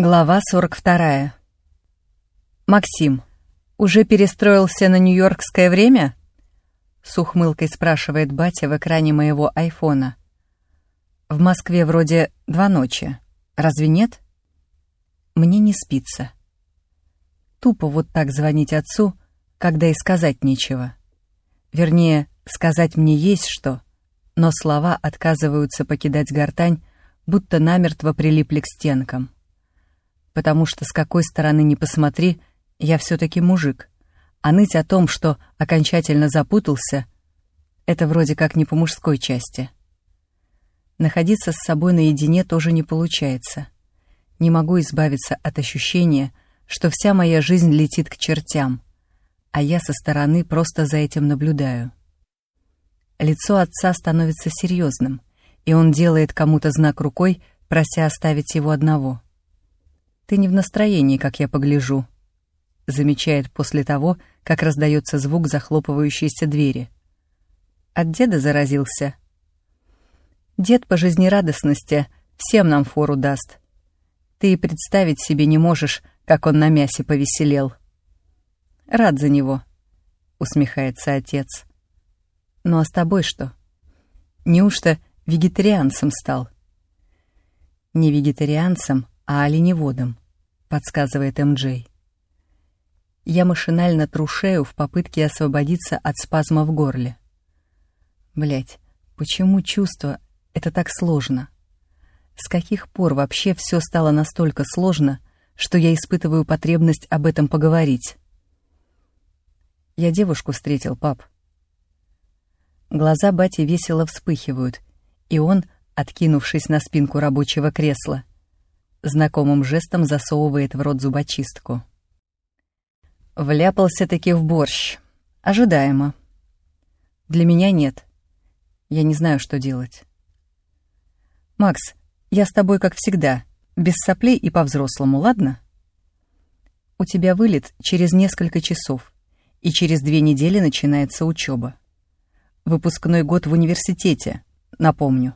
Глава 42. Максим, уже перестроился на нью-йоркское время? С ухмылкой спрашивает батя в экране моего айфона. В Москве вроде два ночи. Разве нет? Мне не спится. Тупо вот так звонить отцу, когда и сказать нечего. Вернее, сказать мне есть что, но слова отказываются покидать гортань, будто намертво прилипли к стенкам потому что с какой стороны ни посмотри, я все-таки мужик. А ныть о том, что окончательно запутался, это вроде как не по мужской части. Находиться с собой наедине тоже не получается. Не могу избавиться от ощущения, что вся моя жизнь летит к чертям, а я со стороны просто за этим наблюдаю. Лицо отца становится серьезным, и он делает кому-то знак рукой, прося оставить его одного — «Ты не в настроении, как я погляжу», — замечает после того, как раздается звук захлопывающейся двери. От деда заразился. Дед по жизнерадостности всем нам фору даст. Ты и представить себе не можешь, как он на мясе повеселел. Рад за него, усмехается отец. Ну а с тобой что? Неужто вегетарианцем стал? Не вегетарианцем, а оленеводом, подсказывает МД. Я машинально тру шею в попытке освободиться от спазма в горле. Блять, почему чувство — это так сложно? С каких пор вообще все стало настолько сложно, что я испытываю потребность об этом поговорить? Я девушку встретил, пап. Глаза бати весело вспыхивают, и он, откинувшись на спинку рабочего кресла, знакомым жестом засовывает в рот зубочистку. Вляпался-таки в борщ. Ожидаемо. Для меня нет. Я не знаю, что делать. Макс, я с тобой как всегда, без соплей и по-взрослому, ладно? У тебя вылет через несколько часов, и через две недели начинается учеба. Выпускной год в университете, напомню.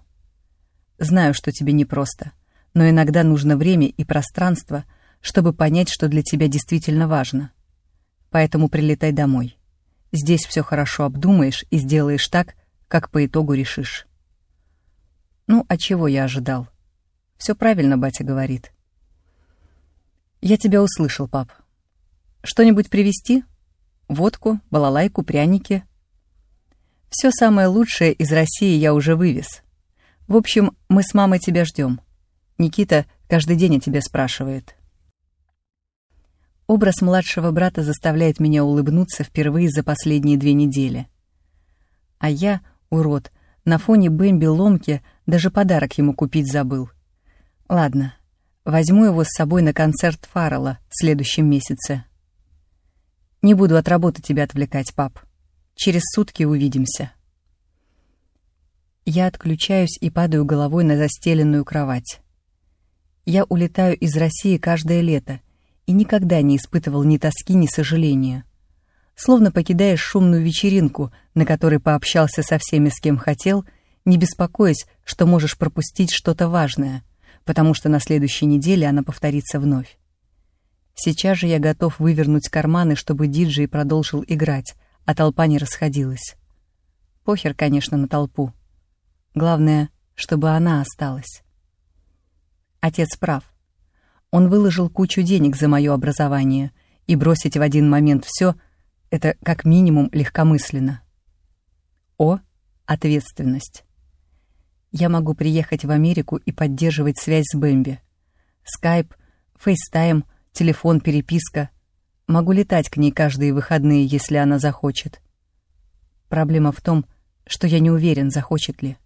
Знаю, что тебе непросто но иногда нужно время и пространство, чтобы понять, что для тебя действительно важно. Поэтому прилетай домой. Здесь все хорошо обдумаешь и сделаешь так, как по итогу решишь. Ну, а чего я ожидал? Все правильно батя говорит. Я тебя услышал, пап. Что-нибудь привезти? Водку, балалайку, пряники? Все самое лучшее из России я уже вывез. В общем, мы с мамой тебя ждем. Никита каждый день о тебе спрашивает. Образ младшего брата заставляет меня улыбнуться впервые за последние две недели. А я, урод, на фоне Бэмби ломки даже подарок ему купить забыл. Ладно, возьму его с собой на концерт Фаррелла в следующем месяце. Не буду от работы тебя отвлекать, пап. Через сутки увидимся. Я отключаюсь и падаю головой на застеленную кровать. Я улетаю из России каждое лето и никогда не испытывал ни тоски, ни сожаления. Словно покидаешь шумную вечеринку, на которой пообщался со всеми, с кем хотел, не беспокоясь, что можешь пропустить что-то важное, потому что на следующей неделе она повторится вновь. Сейчас же я готов вывернуть карманы, чтобы диджей продолжил играть, а толпа не расходилась. Похер, конечно, на толпу. Главное, чтобы она осталась. Отец прав. Он выложил кучу денег за мое образование, и бросить в один момент все — это как минимум легкомысленно. О, ответственность. Я могу приехать в Америку и поддерживать связь с Бэмби. Скайп, FaceTime, телефон, переписка. Могу летать к ней каждые выходные, если она захочет. Проблема в том, что я не уверен, захочет ли.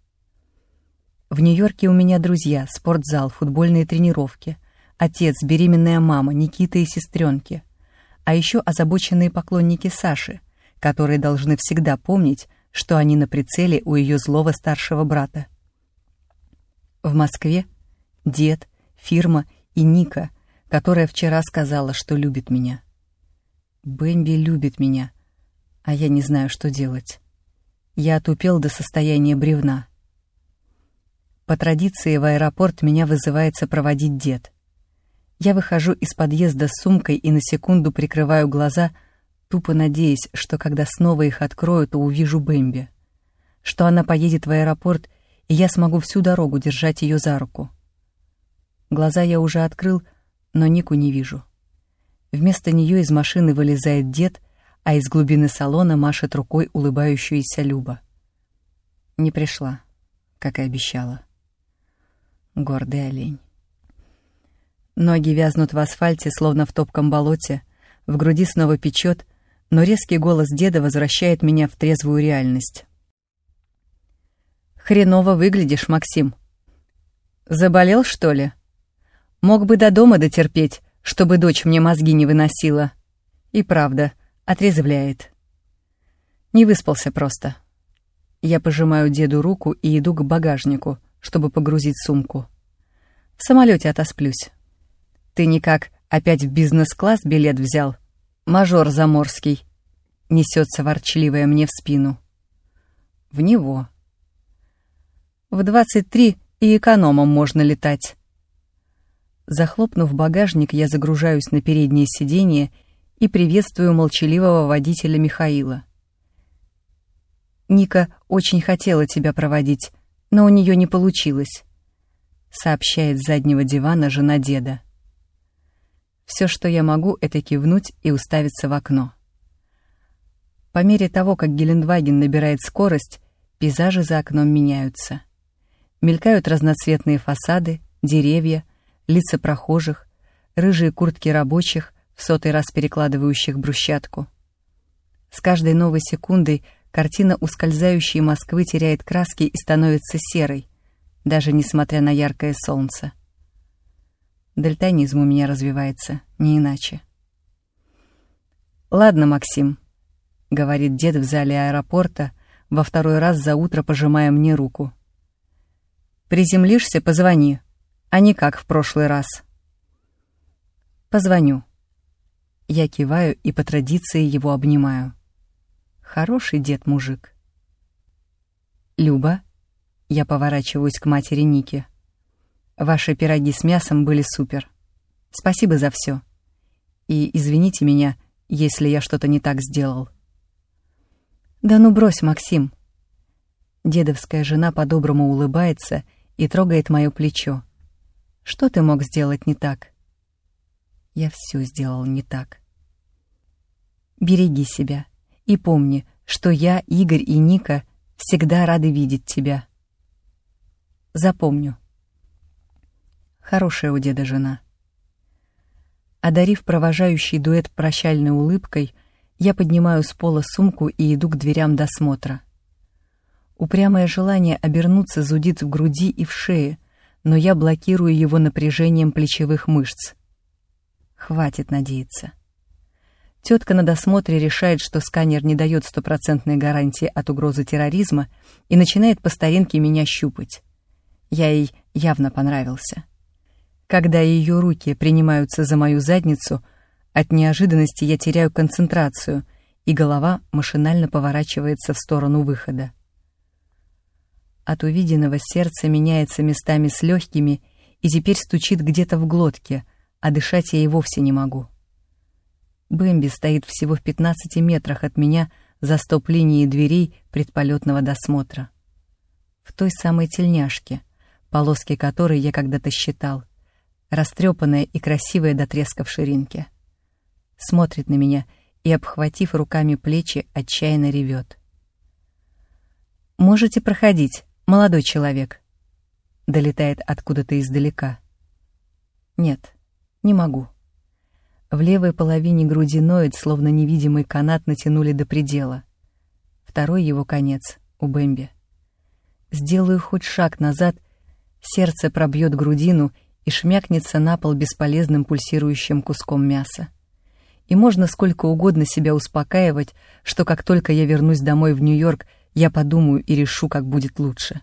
В Нью-Йорке у меня друзья, спортзал, футбольные тренировки, отец, беременная мама, Никита и сестренки. А еще озабоченные поклонники Саши, которые должны всегда помнить, что они на прицеле у ее злого старшего брата. В Москве дед, фирма и Ника, которая вчера сказала, что любит меня. Бэмби любит меня, а я не знаю, что делать. Я отупел до состояния бревна. По традиции в аэропорт меня вызывается проводить дед. Я выхожу из подъезда с сумкой и на секунду прикрываю глаза, тупо надеясь, что когда снова их открою, то увижу Бэмби. Что она поедет в аэропорт, и я смогу всю дорогу держать ее за руку. Глаза я уже открыл, но Нику не вижу. Вместо нее из машины вылезает дед, а из глубины салона машет рукой улыбающаяся Люба. Не пришла, как и обещала. Гордый олень. Ноги вязнут в асфальте, словно в топком болоте, в груди снова печет, но резкий голос деда возвращает меня в трезвую реальность. «Хреново выглядишь, Максим. Заболел, что ли? Мог бы до дома дотерпеть, чтобы дочь мне мозги не выносила. И правда, отрезвляет. Не выспался просто. Я пожимаю деду руку и иду к багажнику, чтобы погрузить сумку. В самолете отосплюсь. Ты никак опять в бизнес-класс билет взял? Мажор заморский. Несется ворчливая мне в спину. В него. В двадцать три и экономом можно летать. Захлопнув багажник, я загружаюсь на переднее сиденье и приветствую молчаливого водителя Михаила. «Ника очень хотела тебя проводить, но у нее не получилось», — сообщает с заднего дивана жена деда. Все, что я могу, это кивнуть и уставиться в окно. По мере того, как Гелендваген набирает скорость, пейзажи за окном меняются. Мелькают разноцветные фасады, деревья, лица прохожих, рыжие куртки рабочих, в сотый раз перекладывающих брусчатку. С каждой новой секундой картина ускользающей Москвы теряет краски и становится серой, даже несмотря на яркое солнце. Дальтонизм у меня развивается, не иначе. «Ладно, Максим», — говорит дед в зале аэропорта, во второй раз за утро пожимая мне руку. «Приземлишься, позвони, а не как в прошлый раз». «Позвоню». Я киваю и по традиции его обнимаю. Хороший дед-мужик. «Люба?» Я поворачиваюсь к матери Ники. Ваши пироги с мясом были супер. Спасибо за все. И извините меня, если я что-то не так сделал. Да ну брось, Максим. Дедовская жена по-доброму улыбается и трогает мое плечо. Что ты мог сделать не так? Я все сделал не так. Береги себя и помни, что я, Игорь и Ника всегда рады видеть тебя. Запомню. Хорошая у деда жена. Одарив провожающий дуэт прощальной улыбкой, я поднимаю с пола сумку и иду к дверям досмотра. Упрямое желание обернуться зудит в груди и в шее, но я блокирую его напряжением плечевых мышц. Хватит надеяться. Тетка на досмотре решает, что сканер не дает стопроцентной гарантии от угрозы терроризма и начинает по старинке меня щупать. Я ей явно понравился. Когда ее руки принимаются за мою задницу, от неожиданности я теряю концентрацию, и голова машинально поворачивается в сторону выхода. От увиденного сердце меняется местами с легкими и теперь стучит где-то в глотке, а дышать я и вовсе не могу. Бэмби стоит всего в 15 метрах от меня за стоп-линией дверей предполетного досмотра. В той самой тельняшке, полоски которой я когда-то считал — растрепанная и красивая до треска в ширинке. Смотрит на меня и, обхватив руками плечи, отчаянно ревет. «Можете проходить, молодой человек», — долетает откуда-то издалека. «Нет, не могу». В левой половине груди ноет, словно невидимый канат натянули до предела. Второй его конец — у Бэмби. Сделаю хоть шаг назад, сердце пробьет грудину — и шмякнется на пол бесполезным пульсирующим куском мяса. И можно сколько угодно себя успокаивать, что как только я вернусь домой в Нью-Йорк, я подумаю и решу, как будет лучше.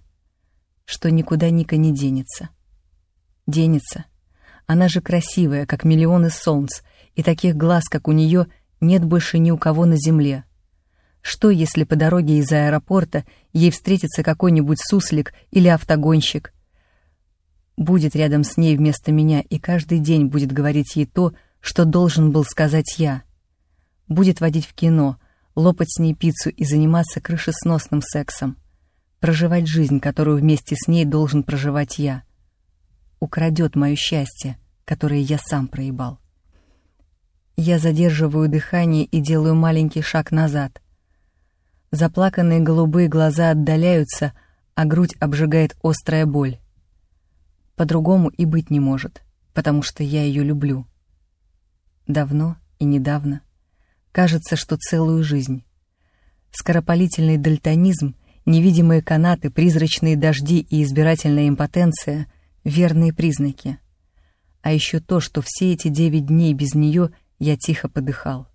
Что никуда Ника не денется. Денется. Она же красивая, как миллионы солнц, и таких глаз, как у нее, нет больше ни у кого на земле. Что, если по дороге из аэропорта ей встретится какой-нибудь суслик или автогонщик, будет рядом с ней вместо меня и каждый день будет говорить ей то, что должен был сказать я. Будет водить в кино, лопать с ней пиццу и заниматься крышесносным сексом. Проживать жизнь, которую вместе с ней должен проживать я. Украдет мое счастье, которое я сам проебал. Я задерживаю дыхание и делаю маленький шаг назад. Заплаканные голубые глаза отдаляются, а грудь обжигает острая боль. По-другому и быть не может, потому что я ее люблю. Давно и недавно. Кажется, что целую жизнь. Скоропалительный дальтонизм, невидимые канаты, призрачные дожди и избирательная импотенция — верные признаки. А еще то, что все эти девять дней без нее — я тихо подыхал.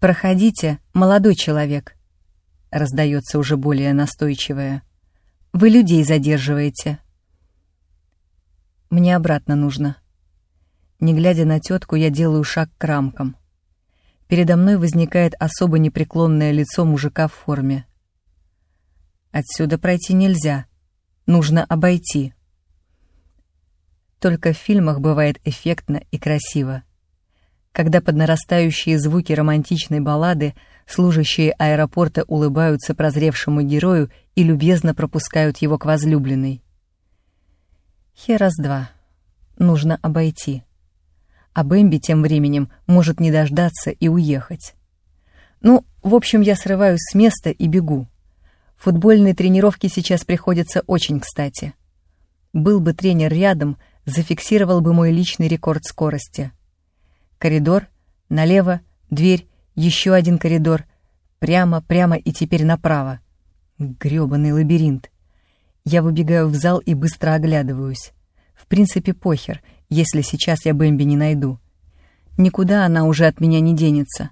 «Проходите, молодой человек», — раздается уже более настойчивое. «Вы людей задерживаете». Мне обратно нужно. Не глядя на тетку, я делаю шаг к рамкам. Передо мной возникает особо непреклонное лицо мужика в форме. Отсюда пройти нельзя. Нужно обойти. Только в фильмах бывает эффектно и красиво когда под нарастающие звуки романтичной баллады служащие аэропорта улыбаются прозревшему герою и любезно пропускают его к возлюбленной. Херас-два. Нужно обойти. А Бэмби тем временем может не дождаться и уехать. Ну, в общем, я срываюсь с места и бегу. Футбольные тренировки сейчас приходятся очень кстати. Был бы тренер рядом, зафиксировал бы мой личный рекорд скорости — Коридор, налево, дверь, еще один коридор, прямо, прямо и теперь направо. Грёбаный лабиринт. Я выбегаю в зал и быстро оглядываюсь. В принципе, похер, если сейчас я Бэмби не найду. Никуда она уже от меня не денется.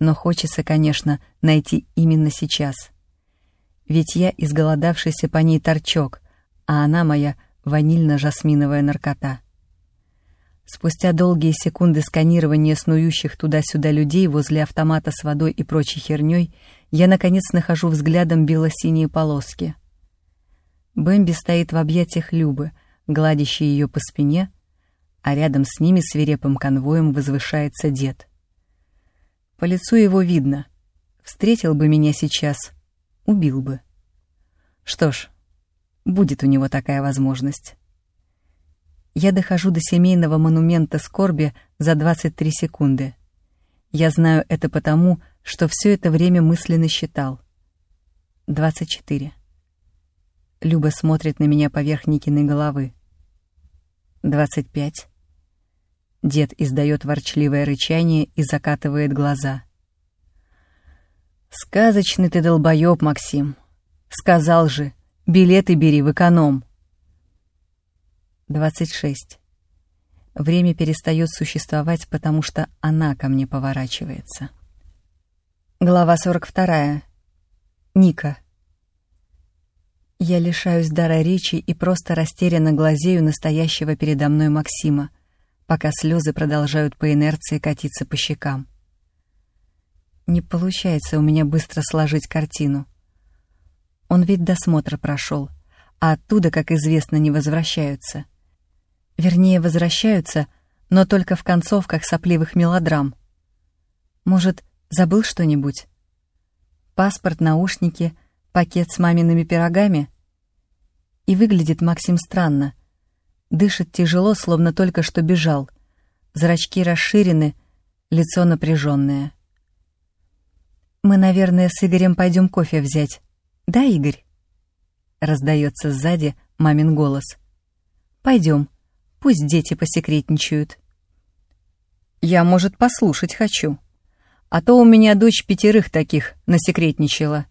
Но хочется, конечно, найти именно сейчас. Ведь я изголодавшийся по ней торчок, а она моя ванильно-жасминовая наркота. Спустя долгие секунды сканирования снующих туда-сюда людей возле автомата с водой и прочей херней, я, наконец, нахожу взглядом бело-синие полоски. Бэмби стоит в объятиях Любы, гладящей ее по спине, а рядом с ними свирепым конвоем возвышается дед. По лицу его видно. Встретил бы меня сейчас, убил бы. Что ж, будет у него такая возможность я дохожу до семейного монумента скорби за 23 секунды. Я знаю это потому, что все это время мысленно считал. 24. Люба смотрит на меня поверх Никиной головы. 25. Дед издает ворчливое рычание и закатывает глаза. «Сказочный ты долбоёб, Максим. Сказал же, билеты бери в эконом». 26. Время перестает существовать, потому что она ко мне поворачивается. Глава 42. Ника. Я лишаюсь дара речи и просто растерянно глазею настоящего передо мной Максима, пока слезы продолжают по инерции катиться по щекам. Не получается у меня быстро сложить картину. Он ведь досмотр прошел, а оттуда, как известно, не возвращаются. Вернее, возвращаются, но только в концовках сопливых мелодрам. Может, забыл что-нибудь? Паспорт, наушники, пакет с мамиными пирогами? И выглядит Максим странно. Дышит тяжело, словно только что бежал. Зрачки расширены, лицо напряженное. «Мы, наверное, с Игорем пойдем кофе взять. Да, Игорь?» Раздается сзади мамин голос. «Пойдем», Пусть дети посекретничают. Я, может, послушать хочу. А то у меня дочь пятерых таких насекретничала.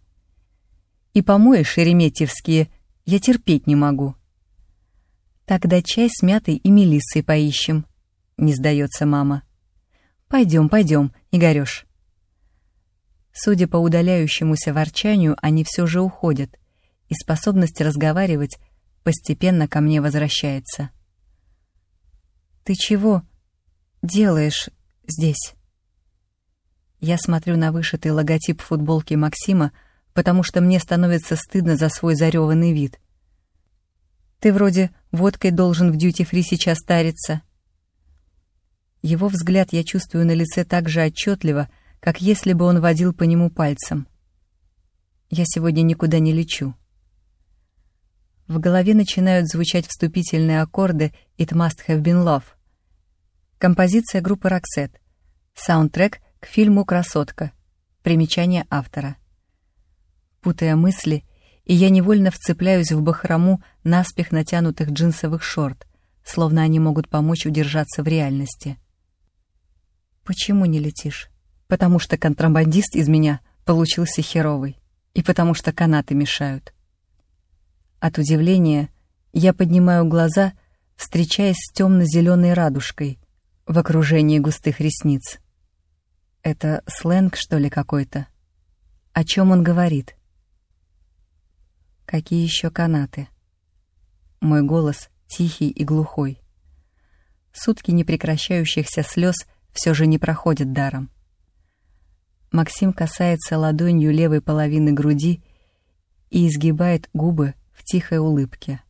И помои шереметьевские я терпеть не могу. Тогда чай с мятой и мелиссой поищем, не сдается мама. Пойдем, пойдем, Игорёш. Судя по удаляющемуся ворчанию, они все же уходят, и способность разговаривать постепенно ко мне возвращается. «Ты чего делаешь здесь?» Я смотрю на вышитый логотип футболки Максима, потому что мне становится стыдно за свой зареванный вид. Ты вроде водкой должен в дьюти-фри сейчас тариться. Его взгляд я чувствую на лице так же отчетливо, как если бы он водил по нему пальцем. Я сегодня никуда не лечу. В голове начинают звучать вступительные аккорды «It must have been love». Композиция группы Roxette. Саундтрек к фильму «Красотка». Примечание автора. Путая мысли, и я невольно вцепляюсь в бахрому наспех натянутых джинсовых шорт, словно они могут помочь удержаться в реальности. Почему не летишь? Потому что контрабандист из меня получился херовый, и потому что канаты мешают. От удивления я поднимаю глаза, встречаясь с темно-зеленой радужкой в окружении густых ресниц. Это сленг, что ли, какой-то? О чем он говорит? Какие еще канаты? Мой голос тихий и глухой. Сутки непрекращающихся слез все же не проходят даром. Максим касается ладонью левой половины груди и изгибает губы в тихой улыбке.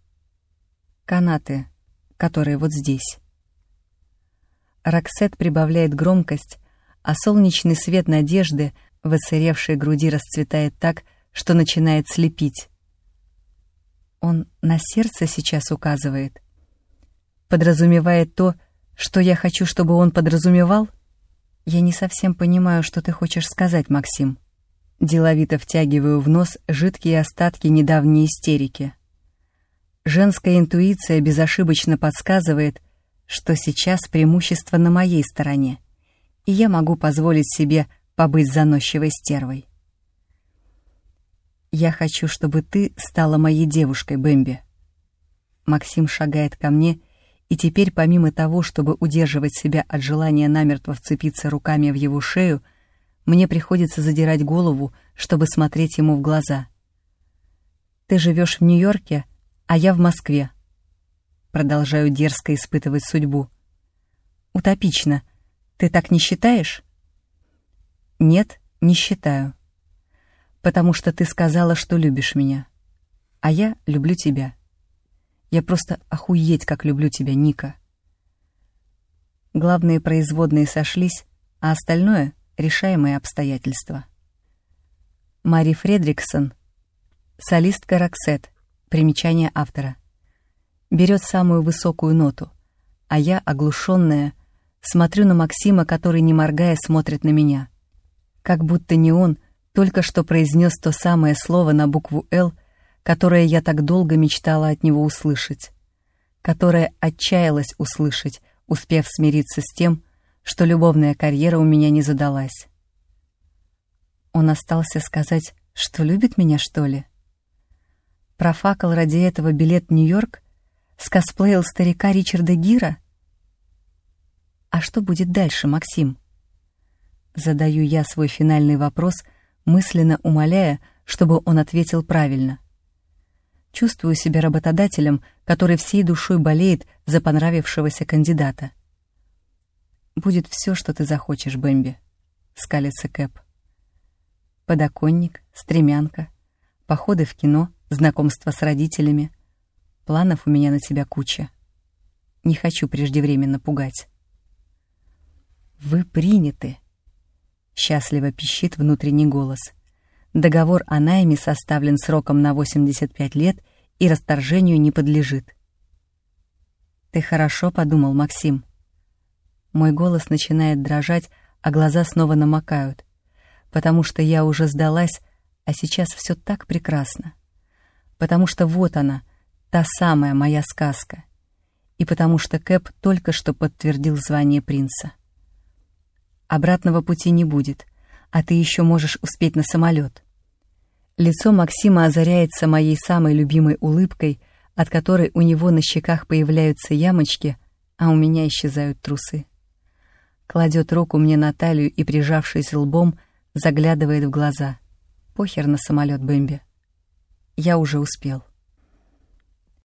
Канаты, которые вот здесь. Роксет прибавляет громкость, а солнечный свет надежды в оцаревшей груди расцветает так, что начинает слепить. Он на сердце сейчас указывает. Подразумевает то, что я хочу, чтобы он подразумевал? Я не совсем понимаю, что ты хочешь сказать, Максим. Деловито втягиваю в нос жидкие остатки недавней истерики. Женская интуиция безошибочно подсказывает, что сейчас преимущество на моей стороне, и я могу позволить себе побыть заносчивой стервой. Я хочу, чтобы ты стала моей девушкой, Бэмби. Максим шагает ко мне, и теперь, помимо того, чтобы удерживать себя от желания намертво вцепиться руками в его шею, мне приходится задирать голову, чтобы смотреть ему в глаза. Ты живешь в Нью-Йорке, а я в Москве. Продолжаю дерзко испытывать судьбу. Утопично. Ты так не считаешь? Нет, не считаю потому что ты сказала, что любишь меня. А я люблю тебя. Я просто охуеть, как люблю тебя, Ника. Главные производные сошлись, а остальное — решаемые обстоятельства. Мари Фредриксон, солистка Роксет, примечание автора, берет самую высокую ноту, а я, оглушенная, смотрю на Максима, который, не моргая, смотрит на меня. Как будто не он — только что произнес то самое слово на букву «Л», которое я так долго мечтала от него услышать, которое отчаялась услышать, успев смириться с тем, что любовная карьера у меня не задалась. Он остался сказать, что любит меня, что ли? Профакал ради этого билет в Нью-Йорк? Скосплеил старика Ричарда Гира? А что будет дальше, Максим? Задаю я свой финальный вопрос — мысленно умоляя, чтобы он ответил правильно. Чувствую себя работодателем, который всей душой болеет за понравившегося кандидата. «Будет все, что ты захочешь, Бэмби», — скалится Кэп. Подоконник, стремянка, походы в кино, знакомство с родителями. Планов у меня на тебя куча. Не хочу преждевременно пугать. «Вы приняты», Счастливо пищит внутренний голос. Договор о найме составлен сроком на 85 лет и расторжению не подлежит. «Ты хорошо подумал, Максим». Мой голос начинает дрожать, а глаза снова намокают, потому что я уже сдалась, а сейчас все так прекрасно. Потому что вот она, та самая моя сказка. И потому что Кэп только что подтвердил звание принца. Обратного пути не будет, а ты еще можешь успеть на самолет. Лицо Максима озаряется моей самой любимой улыбкой, от которой у него на щеках появляются ямочки, а у меня исчезают трусы. Кладет руку мне на талию и, прижавшись лбом, заглядывает в глаза. Похер на самолет Бэмби. Я уже успел.